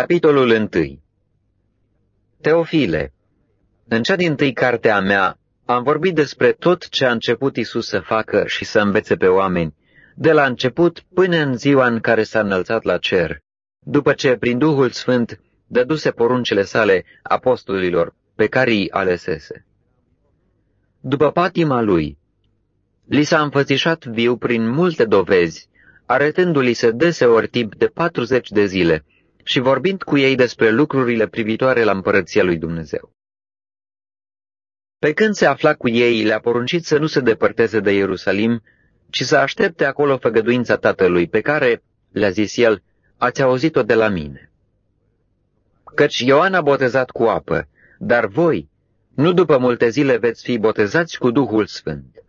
Capitolul 1 Teofile, în cea din tâi carte a mea am vorbit despre tot ce a început Isus să facă și să învețe pe oameni, de la început până în ziua în care s-a înălțat la cer, după ce prin Duhul Sfânt dăduse poruncile sale apostolilor pe care îi alesese. După patima lui, li s-a înfățișat viu prin multe dovezi, arătându-li se deseori timp de 40 de zile și vorbind cu ei despre lucrurile privitoare la împărăția lui Dumnezeu. Pe când se afla cu ei, le-a poruncit să nu se depărteze de Ierusalim, ci să aștepte acolo făgăduința Tatălui, pe care, le-a zis el, ați auzit-o de la mine. Căci Ioan a botezat cu apă, dar voi, nu după multe zile veți fi botezați cu Duhul Sfânt.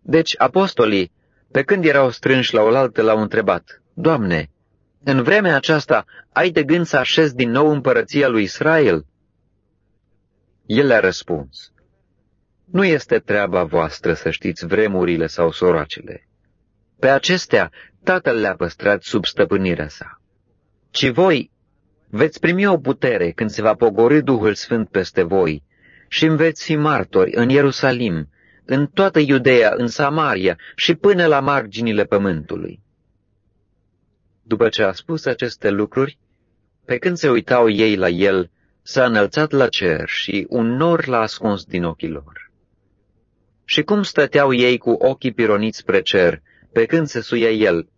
Deci apostolii, pe când erau strânși la oaltă, l-au întrebat, Doamne, în vremea aceasta ai de gând să așezi din nou împărăția lui Israel? El le-a răspuns, Nu este treaba voastră să știți vremurile sau soracele. Pe acestea Tatăl le-a păstrat sub stăpânirea sa. Ci voi veți primi o putere când se va pogori Duhul Sfânt peste voi și îmi veți fi martori în Ierusalim, în toată Iudeea, în Samaria și până la marginile pământului. După ce a spus aceste lucruri, pe când se uitau ei la el, s-a înălțat la cer și un nor l-a ascuns din ochii lor. Și cum stăteau ei cu ochii pironiți spre cer, pe când se suia el,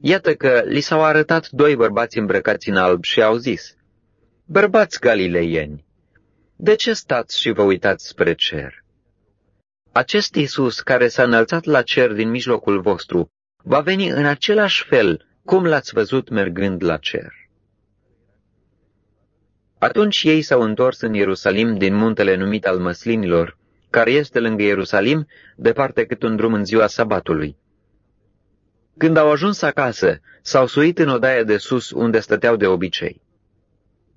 iată că li s-au arătat doi bărbați îmbrăcați în alb și au zis, Bărbați galileieni, de ce stați și vă uitați spre cer? Acest Iisus care s-a înălțat la cer din mijlocul vostru va veni în același fel cum l-ați văzut mergând la cer. Atunci ei s-au întors în Ierusalim din muntele numit al măslinilor, care este lângă Ierusalim, departe cât un drum în ziua sabatului. Când au ajuns acasă, s-au suit în odaia de sus unde stăteau de obicei.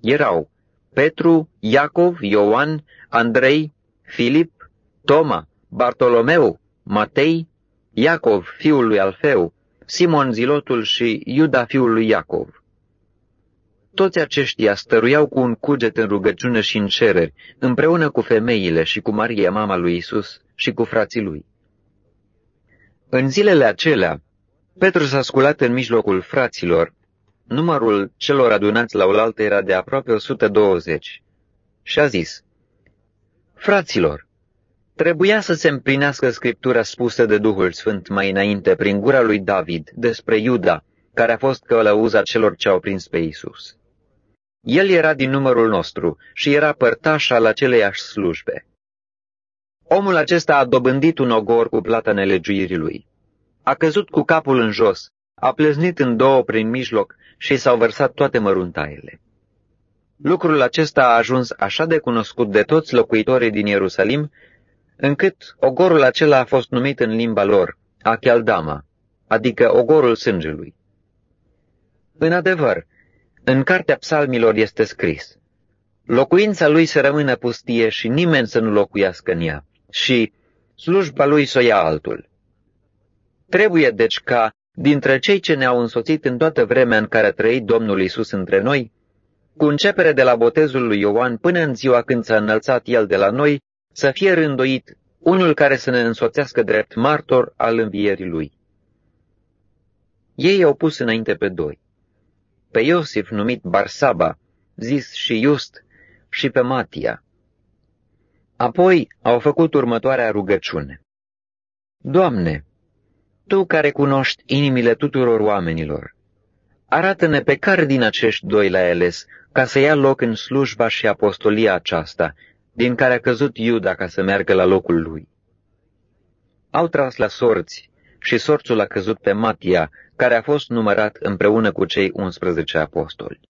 Erau Petru, Iacov, Ioan, Andrei, Filip, Toma, Bartolomeu, Matei, Iacov, fiul lui Alfeu, Simon Zilotul și Iuda, fiul lui Iacov. Toți aceștia stăruiau cu un cuget în rugăciune și în cereri, împreună cu femeile și cu Maria, mama lui Isus, și cu frații lui. În zilele acelea, Petru s-a sculat în mijlocul fraților. Numărul celor adunați la oaltă era de aproape 120 și a zis, Fraților, trebuia să se împlinească scriptura spusă de Duhul Sfânt mai înainte prin gura lui David despre Iuda, care a fost călăuza celor ce au prins pe Isus. El era din numărul nostru și era părtaș al aceleiași slujbe. Omul acesta a dobândit un ogor cu plata nelegiuirii lui. A căzut cu capul în jos, a pleznit în două prin mijloc și s-au vărsat toate măruntaiele. Lucrul acesta a ajuns așa de cunoscut de toți locuitorii din Ierusalim, încât ogorul acela a fost numit în limba lor, Achealdama, adică ogorul sângelui. În adevăr, în cartea psalmilor este scris, Locuința lui să rămână pustie și nimeni să nu locuiască în ea, și slujba lui să o ia altul. Trebuie, deci, ca, dintre cei ce ne-au însoțit în toată vremea în care a trăit Domnul Isus între noi, cu începere de la botezul lui Ioan până în ziua când s-a înălțat el de la noi, să fie rânduit unul care să ne însoțească drept martor al învierii lui. Ei i-au pus înainte pe doi pe Iosif numit Barsaba, zis și Just, și pe Matia. Apoi au făcut următoarea rugăciune. Doamne, Tu care cunoști inimile tuturor oamenilor, arată-ne pe care din acești doi l-ai ales ca să ia loc în slujba și apostolia aceasta, din care a căzut Iuda ca să meargă la locul lui. Au tras la sorți și sorțul a căzut pe Matia, care a fost numărat împreună cu cei 11 apostoli.